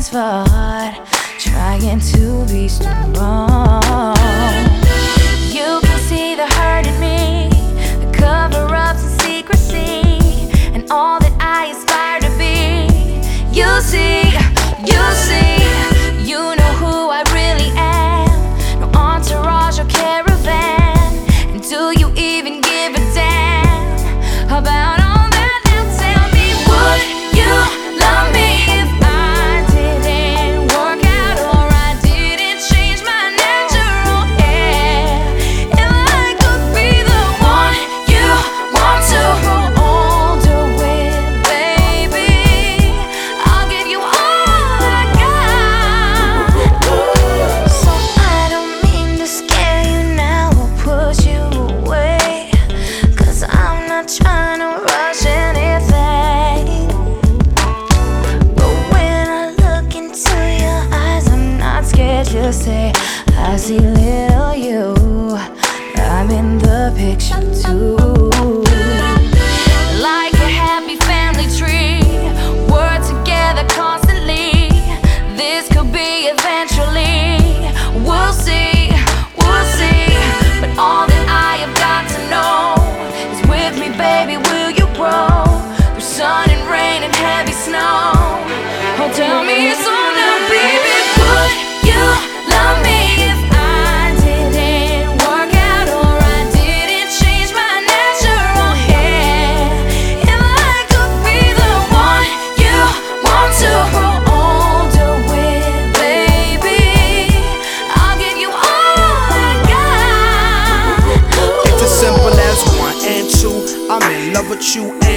hands for trying to be strong. You can see the hurt in me, the cover ups and secrecy, and all that I aspire to be. You see. say I see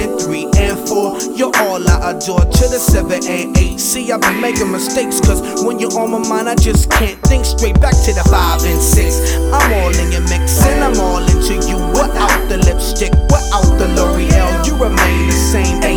and three and four. You're all I adore to the seven and eight. See, I've been making mistakes, cause when you're on my mind, I just can't think straight back to the five and six. I'm all in your mix, and I'm all into you. Without the lipstick, without the L'Oreal, you remain the same.